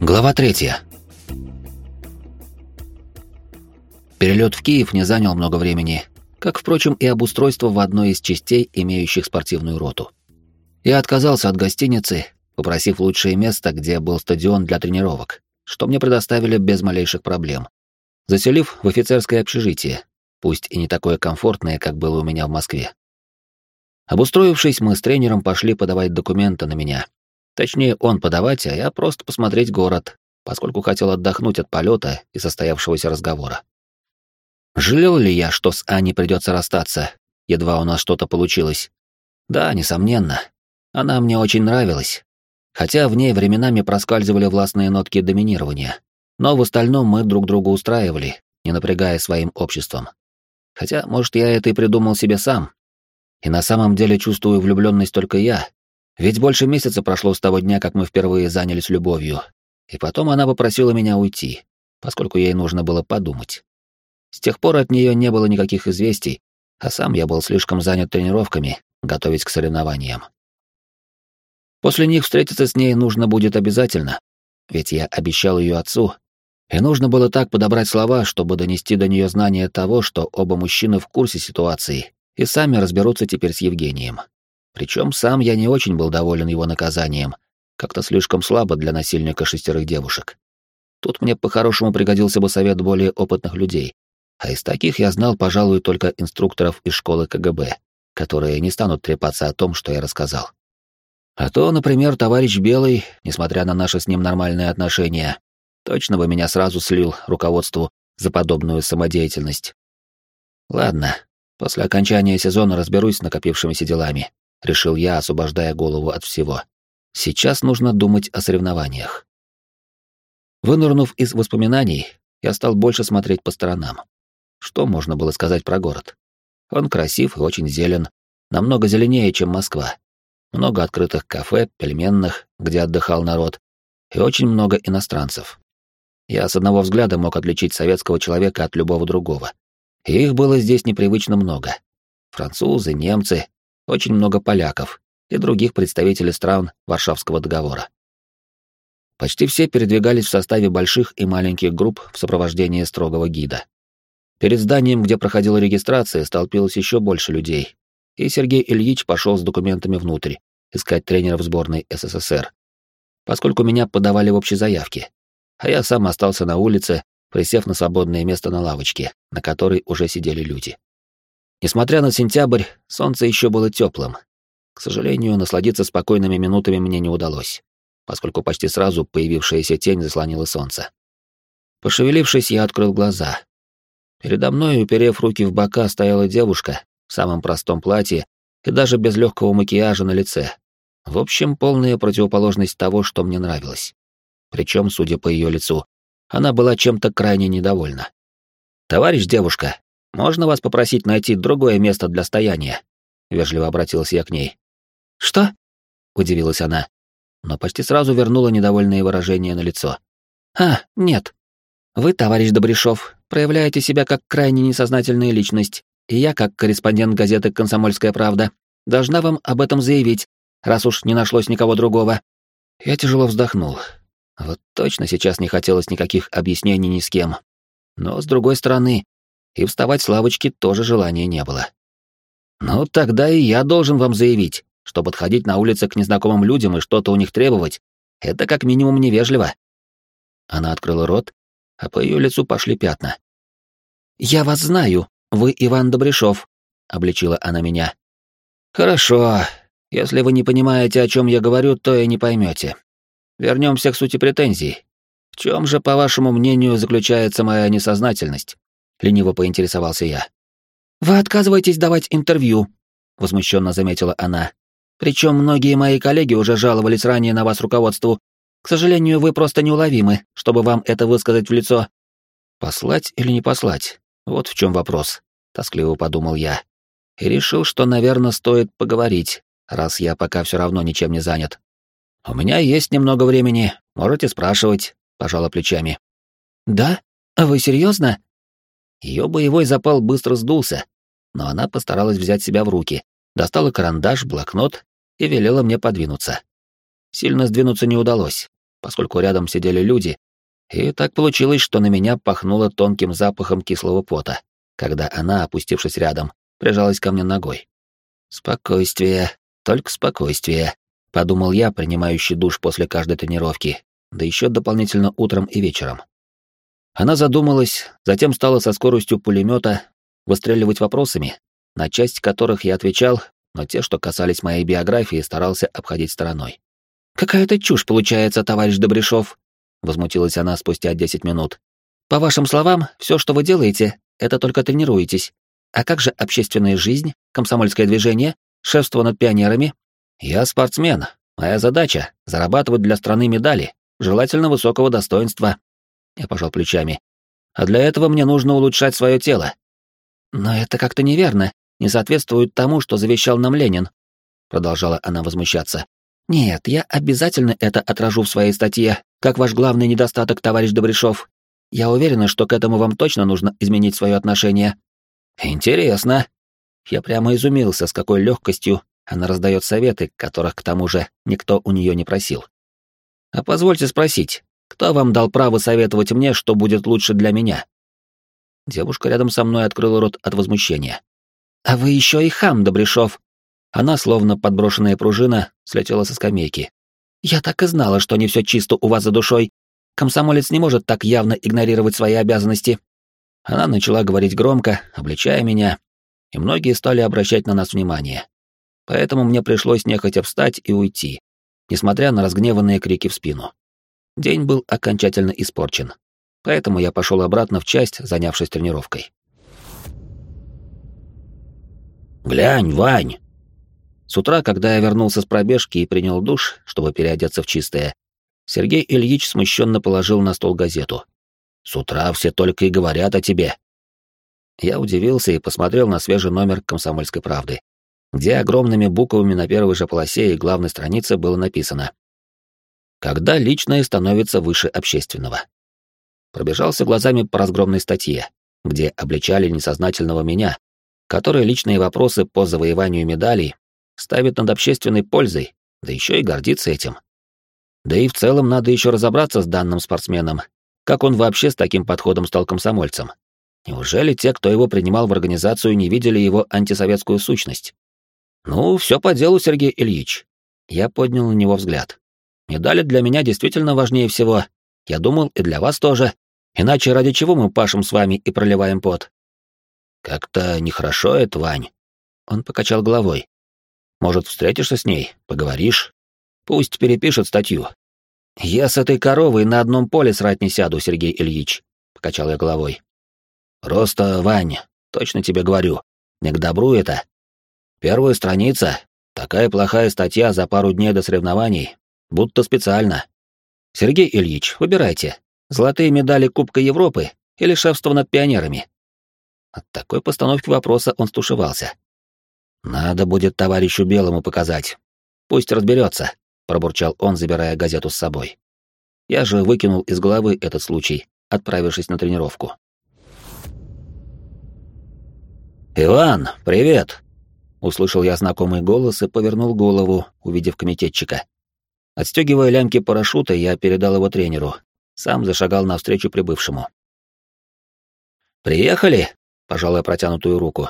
Глава третья. Перелет в Киев не занял много времени, как, впрочем, и обустройство в одной из частей, имеющих спортивную роту. Я отказался от гостиницы, попросив лучшее место, где был стадион для тренировок, что мне предоставили без малейших проблем. Заселив в офицерское общежитие, пусть и не такое комфортное, как было у меня в Москве. Обустроившись, мы с тренером пошли подавать документы на меня, Точнее, он подавать, а я просто посмотреть город, поскольку хотел отдохнуть от полета и состоявшегося разговора. Жалел ли я, что с Аней придется расстаться, едва у нас что-то получилось? Да, несомненно. Она мне очень нравилась. Хотя в ней временами проскальзывали властные нотки доминирования. Но в остальном мы друг друга устраивали, не напрягая своим обществом. Хотя, может, я это и придумал себе сам. И на самом деле чувствую влюбленность только я, ведь больше месяца прошло с того дня, как мы впервые занялись любовью, и потом она попросила меня уйти, поскольку ей нужно было подумать. С тех пор от нее не было никаких известий, а сам я был слишком занят тренировками, готовясь к соревнованиям. После них встретиться с ней нужно будет обязательно, ведь я обещал ее отцу, и нужно было так подобрать слова, чтобы донести до нее знание того, что оба мужчины в курсе ситуации и сами разберутся теперь с Евгением. Причем сам я не очень был доволен его наказанием, как-то слишком слабо для насильника шестерых девушек. Тут мне по-хорошему пригодился бы совет более опытных людей, а из таких я знал, пожалуй, только инструкторов из школы КГБ, которые не станут трепаться о том, что я рассказал. А то, например, товарищ Белый, несмотря на наши с ним нормальные отношения, точно бы меня сразу слил руководству за подобную самодеятельность. Ладно, после окончания сезона разберусь с накопившимися делами, — решил я, освобождая голову от всего. «Сейчас нужно думать о соревнованиях». Вынырнув из воспоминаний, я стал больше смотреть по сторонам. Что можно было сказать про город? Он красив и очень зелен, намного зеленее, чем Москва. Много открытых кафе, пельменных, где отдыхал народ, и очень много иностранцев. Я с одного взгляда мог отличить советского человека от любого другого. И их было здесь непривычно много. Французы, немцы, очень много поляков и других представителей стран Варшавского договора. Почти все передвигались в составе больших и маленьких групп в сопровождении строгого гида. Перед зданием, где проходила регистрация, столпилось еще больше людей, и Сергей Ильич пошел с документами внутрь, искать тренера в сборной СССР, поскольку меня подавали в общей заявке, а я сам остался на улице, присев на свободное место на лавочке, на которой уже сидели люди. Несмотря на сентябрь, солнце еще было теплым. К сожалению, насладиться спокойными минутами мне не удалось, поскольку почти сразу появившаяся тень заслонила солнце. Пошевелившись, я открыл глаза. Передо мной, уперев руки в бока, стояла девушка в самом простом платье и даже без легкого макияжа на лице. В общем, полная противоположность того, что мне нравилось. Причем, судя по ее лицу, она была чем-то крайне недовольна. «Товарищ девушка, можно вас попросить найти другое место для стояния?» Вежливо обратился я к ней. «Что?» — удивилась она, но почти сразу вернула недовольное выражение на лицо. «А, нет. Вы, товарищ Добряшов, проявляете себя как крайне несознательная личность, и я, как корреспондент газеты «Комсомольская правда», должна вам об этом заявить, раз уж не нашлось никого другого». Я тяжело вздохнул. Вот точно сейчас не хотелось никаких объяснений ни с кем. Но, с другой стороны, и вставать с лавочки тоже желания не было. «Ну, тогда и я должен вам заявить, что подходить на улице к незнакомым людям и что-то у них требовать — это как минимум невежливо». Она открыла рот, а по ее лицу пошли пятна. «Я вас знаю, вы Иван Добряшов», — обличила она меня. «Хорошо. Если вы не понимаете, о чем я говорю, то и не поймете. Вернемся к сути претензий. В чем же, по вашему мнению, заключается моя несознательность?» — лениво поинтересовался я. «Вы отказываетесь давать интервью», — возмущенно заметила она. «Причем многие мои коллеги уже жаловались ранее на вас руководству. К сожалению, вы просто неуловимы, чтобы вам это высказать в лицо». «Послать или не послать? Вот в чем вопрос», — тоскливо подумал я. И решил, что, наверное, стоит поговорить, раз я пока все равно ничем не занят. «У меня есть немного времени, можете спрашивать», — пожала плечами. «Да? А вы серьезно? Ее боевой запал быстро сдулся, но она постаралась взять себя в руки, достала карандаш, блокнот и велела мне подвинуться. Сильно сдвинуться не удалось, поскольку рядом сидели люди, и так получилось, что на меня пахнуло тонким запахом кислого пота, когда она, опустившись рядом, прижалась ко мне ногой. «Спокойствие, только спокойствие», — подумал я, принимающий душ после каждой тренировки, да еще дополнительно утром и вечером. Она задумалась, затем стала со скоростью пулемета выстреливать вопросами, на часть которых я отвечал, но те, что касались моей биографии, старался обходить стороной. «Какая-то чушь получается, товарищ Добряшов», — возмутилась она спустя десять минут. «По вашим словам, все, что вы делаете, это только тренируетесь. А как же общественная жизнь, комсомольское движение, шефство над пионерами? Я спортсмен. Моя задача — зарабатывать для страны медали, желательно высокого достоинства. Я пожал плечами. А для этого мне нужно улучшать свое тело. Но это как-то неверно, не соответствует тому, что завещал нам Ленин. Продолжала она возмущаться. Нет, я обязательно это отражу в своей статье, как ваш главный недостаток, товарищ Добряшов. Я уверена, что к этому вам точно нужно изменить свое отношение. Интересно. Я прямо изумился, с какой легкостью она раздает советы, которых к тому же никто у нее не просил. А позвольте спросить, кто вам дал право советовать мне, что будет лучше для меня? Девушка рядом со мной открыла рот от возмущения. А вы еще и хам, Добряшов. Она, словно подброшенная пружина, слетела со скамейки. Я так и знала, что не все чисто у вас за душой. Комсомолец не может так явно игнорировать свои обязанности. Она начала говорить громко, обличая меня, и многие стали обращать на нас внимание. Поэтому мне пришлось нехотя встать и уйти, несмотря на разгневанные крики в спину. День был окончательно испорчен, поэтому я пошел обратно в часть, занявшись тренировкой. «Глянь, Вань!» С утра, когда я вернулся с пробежки и принял душ, чтобы переодеться в чистое, Сергей Ильич смущенно положил на стол газету. С утра все только и говорят о тебе. Я удивился и посмотрел на свежий номер «Комсомольской правды», где огромными буквами на первой же полосе и главной странице было написано «Когда личное становится выше общественного». Пробежался глазами по разгромной статье, где обличали несознательного меня, который личные вопросы по завоеванию медалей ставит над общественной пользой, да еще и гордится этим. Да и в целом надо еще разобраться с данным спортсменом как он вообще с таким подходом стал комсомольцем? Неужели те, кто его принимал в организацию, не видели его антисоветскую сущность? Ну, все по делу, Сергей Ильич. Я поднял на него взгляд. Медали для меня действительно важнее всего. Я думал, и для вас тоже. Иначе ради чего мы пашем с вами и проливаем пот? Как-то нехорошо это, Вань. Он покачал головой. Может, встретишься с ней, поговоришь? Пусть перепишет статью, «Я с этой коровой на одном поле срать не сяду, Сергей Ильич», — покачал я головой. «Просто, Вань, точно тебе говорю, не к добру это. Первая страница, такая плохая статья за пару дней до соревнований, будто специально. Сергей Ильич, выбирайте, золотые медали Кубка Европы или шефство над пионерами?» От такой постановки вопроса он стушевался. «Надо будет товарищу Белому показать. Пусть разберется пробурчал он, забирая газету с собой. Я же выкинул из головы этот случай, отправившись на тренировку. «Иван, привет!» Услышал я знакомый голос и повернул голову, увидев комитетчика. Отстегивая лямки парашюта, я передал его тренеру. Сам зашагал навстречу прибывшему. «Приехали?» — пожал я протянутую руку.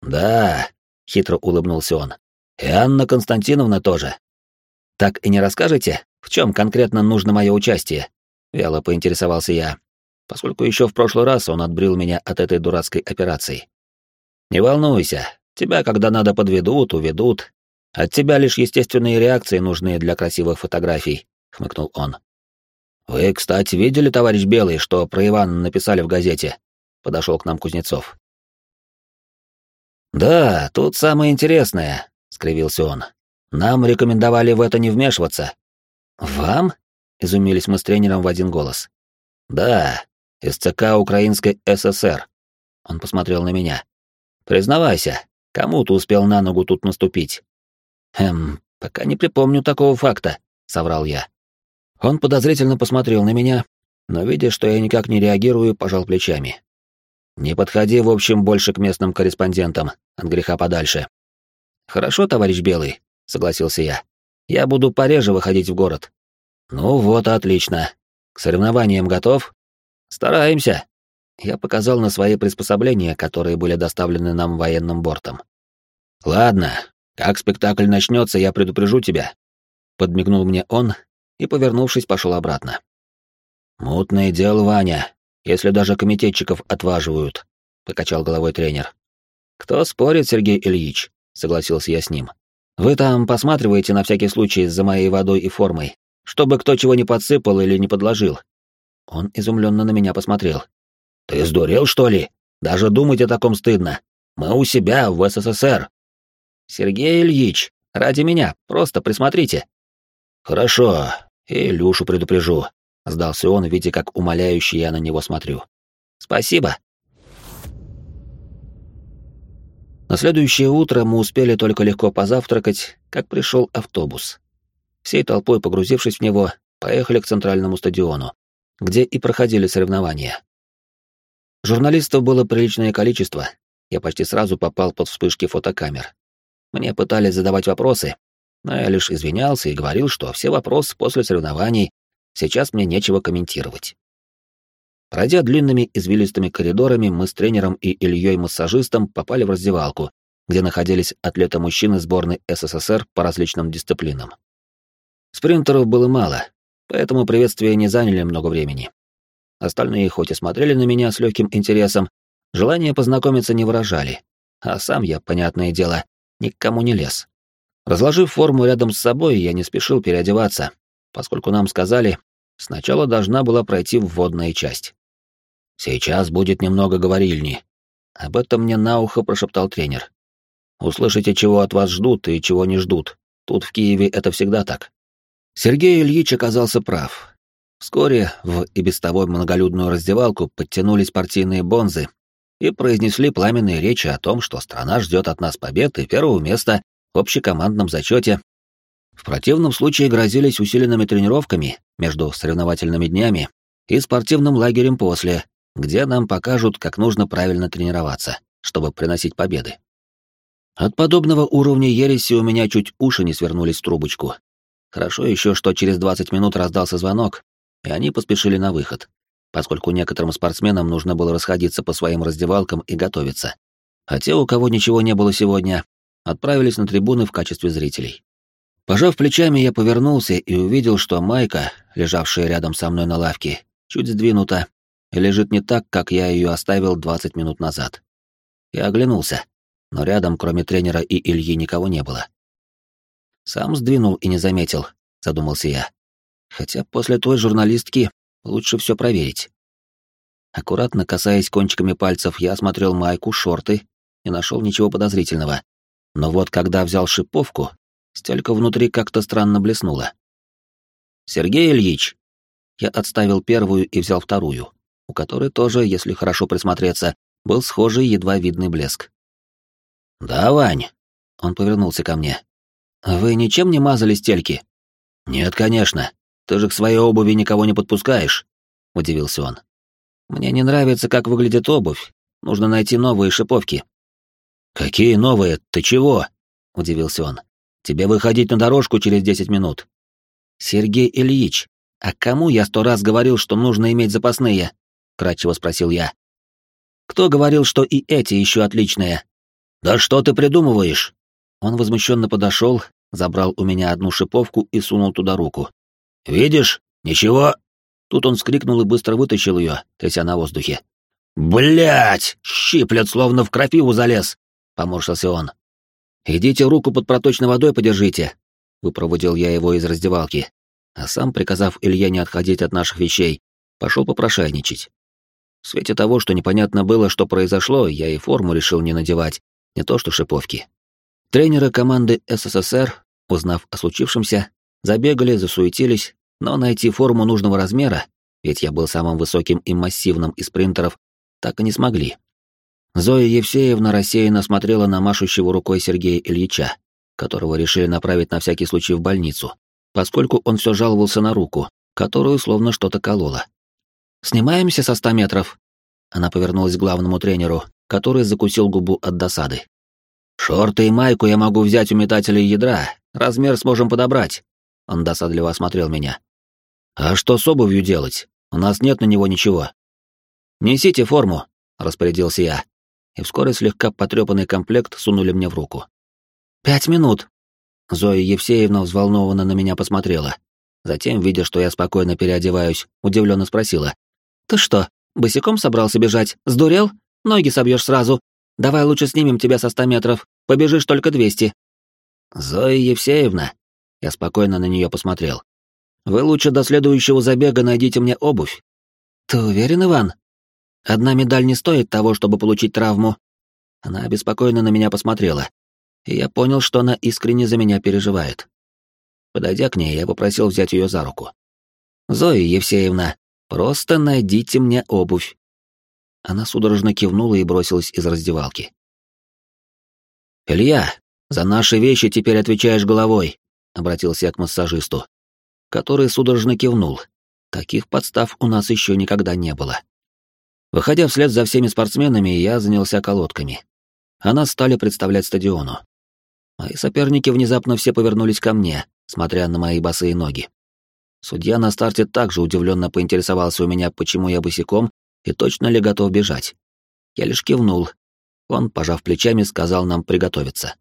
«Да», — хитро улыбнулся он. «И Анна Константиновна тоже. «Так и не расскажете, в чем конкретно нужно мое участие?» — вяло поинтересовался я, поскольку еще в прошлый раз он отбрил меня от этой дурацкой операции. «Не волнуйся, тебя, когда надо, подведут, уведут. От тебя лишь естественные реакции нужны для красивых фотографий», — хмыкнул он. «Вы, кстати, видели, товарищ Белый, что про Ивана написали в газете?» — подошел к нам Кузнецов. «Да, тут самое интересное», — скривился он. Нам рекомендовали в это не вмешиваться. Вам? Изумились мы с тренером в один голос. Да, из ЦК Украинской ССР. Он посмотрел на меня. Признавайся, кому ты успел на ногу тут наступить? Эм, пока не припомню такого факта, соврал я. Он подозрительно посмотрел на меня, но, видя, что я никак не реагирую, пожал плечами. «Не подходи, в общем, больше к местным корреспондентам, от греха подальше». «Хорошо, товарищ Белый, согласился я. Я буду пореже выходить в город. Ну вот, отлично. К соревнованиям готов? Стараемся. Я показал на свои приспособления, которые были доставлены нам военным бортом. Ладно, как спектакль начнется, я предупрежу тебя. Подмигнул мне он и, повернувшись, пошел обратно. Мутное дело, Ваня, если даже комитетчиков отваживают, покачал головой тренер. Кто спорит, Сергей Ильич? согласился я с ним. Вы там посматриваете на всякий случай за моей водой и формой, чтобы кто чего не подсыпал или не подложил. Он изумленно на меня посмотрел. Ты сдурел, что ли? Даже думать о таком стыдно. Мы у себя, в СССР. Сергей Ильич, ради меня, просто присмотрите. Хорошо, и Илюшу предупрежу. Сдался он, видя, как умоляюще я на него смотрю. Спасибо. На следующее утро мы успели только легко позавтракать, как пришел автобус. Всей толпой погрузившись в него, поехали к центральному стадиону, где и проходили соревнования. Журналистов было приличное количество, я почти сразу попал под вспышки фотокамер. Мне пытались задавать вопросы, но я лишь извинялся и говорил, что все вопросы после соревнований, сейчас мне нечего комментировать. Пройдя длинными извилистыми коридорами, мы с тренером и Ильей-массажистом попали в раздевалку, где находились атлеты-мужчины сборной СССР по различным дисциплинам. Спринтеров было мало, поэтому приветствия не заняли много времени. Остальные хоть и смотрели на меня с легким интересом, желание познакомиться не выражали, а сам я, понятное дело, ни к кому не лез. Разложив форму рядом с собой, я не спешил переодеваться, поскольку нам сказали, сначала должна была пройти вводная часть. «Сейчас будет немного говорильни». Об этом мне на ухо прошептал тренер. «Услышите, чего от вас ждут и чего не ждут. Тут в Киеве это всегда так». Сергей Ильич оказался прав. Вскоре в и без того многолюдную раздевалку подтянулись партийные бонзы и произнесли пламенные речи о том, что страна ждет от нас побед и первого места в общекомандном зачете. В противном случае грозились усиленными тренировками между соревновательными днями и спортивным лагерем после, где нам покажут, как нужно правильно тренироваться, чтобы приносить победы. От подобного уровня ереси у меня чуть уши не свернулись в трубочку. Хорошо еще, что через 20 минут раздался звонок, и они поспешили на выход, поскольку некоторым спортсменам нужно было расходиться по своим раздевалкам и готовиться. А те, у кого ничего не было сегодня, отправились на трибуны в качестве зрителей. Пожав плечами, я повернулся и увидел, что майка, лежавшая рядом со мной на лавке, чуть сдвинута и лежит не так, как я ее оставил 20 минут назад. Я оглянулся, но рядом, кроме тренера и Ильи, никого не было. Сам сдвинул и не заметил, задумался я. Хотя после той журналистки лучше все проверить. Аккуратно касаясь кончиками пальцев, я осмотрел майку, шорты и нашел ничего подозрительного. Но вот когда взял шиповку, стелька внутри как-то странно блеснула. «Сергей Ильич!» Я отставил первую и взял вторую, у которой тоже, если хорошо присмотреться, был схожий едва видный блеск. «Да, Вань!» Он повернулся ко мне. «Вы ничем не мазали стельки?» «Нет, конечно. Ты же к своей обуви никого не подпускаешь», — удивился он. «Мне не нравится, как выглядит обувь. Нужно найти новые шиповки». «Какие новые? Ты чего?» — удивился он. «Тебе выходить на дорожку через десять минут». «Сергей Ильич, а кому я сто раз говорил, что нужно иметь запасные?» — кратчево спросил я. «Кто говорил, что и эти еще отличные?» «Да что ты придумываешь?» Он возмущенно подошел, забрал у меня одну шиповку и сунул туда руку. Видишь? Ничего. Тут он вскрикнул и быстро вытащил ее, тряся на воздухе. Блять! Щиплет, словно в крапиву залез! Поморщился он. Идите руку под проточной водой подержите. Выпроводил я его из раздевалки, а сам, приказав Илье не отходить от наших вещей, пошел попрошайничать. В свете того, что непонятно было, что произошло, я и форму решил не надевать, не то что шиповки. Тренеры команды СССР, узнав о случившемся, Забегали, засуетились, но найти форму нужного размера, ведь я был самым высоким и массивным из спринтеров, так и не смогли. Зоя Евсеевна рассеянно смотрела на машущего рукой Сергея Ильича, которого решили направить на всякий случай в больницу, поскольку он все жаловался на руку, которую словно что-то кололо. «Снимаемся со ста метров?» Она повернулась к главному тренеру, который закусил губу от досады. «Шорты и майку я могу взять у метателей ядра, размер сможем подобрать», он досадливо осмотрел меня. «А что с обувью делать? У нас нет на него ничего». «Несите форму», — распорядился я, и вскоре слегка потрепанный комплект сунули мне в руку. «Пять минут». Зоя Евсеевна взволнованно на меня посмотрела. Затем, видя, что я спокойно переодеваюсь, удивленно спросила. «Ты что, босиком собрался бежать? Сдурел? Ноги собьешь сразу. Давай лучше снимем тебя со ста метров. Побежишь только двести». «Зоя Евсеевна», — я спокойно на нее посмотрел. «Вы лучше до следующего забега найдите мне обувь». «Ты уверен, Иван? Одна медаль не стоит того, чтобы получить травму». Она обеспокоенно на меня посмотрела, и я понял, что она искренне за меня переживает. Подойдя к ней, я попросил взять ее за руку. «Зоя Евсеевна, просто найдите мне обувь». Она судорожно кивнула и бросилась из раздевалки. «Илья, за наши вещи теперь отвечаешь головой», — обратился я к массажисту, который судорожно кивнул. Таких подстав у нас еще никогда не было. Выходя вслед за всеми спортсменами, я занялся колодками. А стали представлять стадиону. Мои соперники внезапно все повернулись ко мне, смотря на мои босые ноги. Судья на старте также удивленно поинтересовался у меня, почему я босиком и точно ли готов бежать. Я лишь кивнул. Он, пожав плечами, сказал нам приготовиться.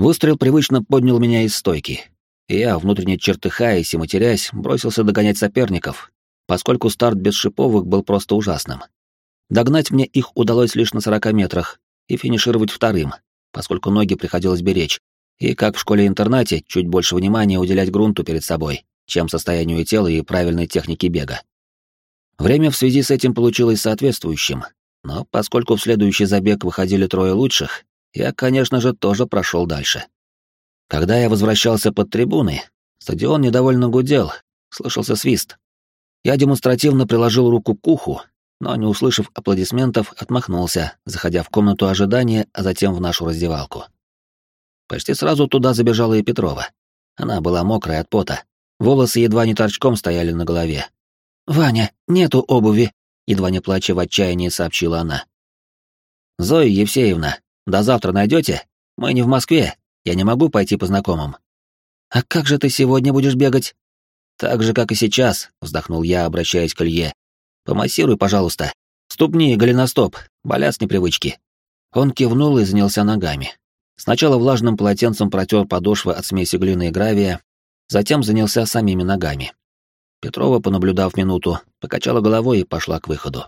Выстрел привычно поднял меня из стойки, и я, внутренне чертыхаясь и матерясь, бросился догонять соперников, поскольку старт без шиповых был просто ужасным. Догнать мне их удалось лишь на 40 метрах и финишировать вторым, поскольку ноги приходилось беречь, и, как в школе-интернате, чуть больше внимания уделять грунту перед собой, чем состоянию тела и правильной технике бега. Время в связи с этим получилось соответствующим, но поскольку в следующий забег выходили трое лучших, я, конечно же, тоже прошел дальше. Когда я возвращался под трибуны, стадион недовольно гудел, слышался свист. Я демонстративно приложил руку к уху, но, не услышав аплодисментов, отмахнулся, заходя в комнату ожидания, а затем в нашу раздевалку. Почти сразу туда забежала и Петрова. Она была мокрая от пота. Волосы едва не торчком стояли на голове. «Ваня, нету обуви», — едва не плача в отчаянии сообщила она. «Зоя Евсеевна, до завтра найдете? Мы не в Москве, я не могу пойти по знакомым». «А как же ты сегодня будешь бегать?» «Так же, как и сейчас», — вздохнул я, обращаясь к Илье. «Помассируй, пожалуйста. Ступни, голеностоп, болят с непривычки». Он кивнул и занялся ногами. Сначала влажным полотенцем протер подошвы от смеси глины и гравия, затем занялся самими ногами. Петрова, понаблюдав минуту, покачала головой и пошла к выходу.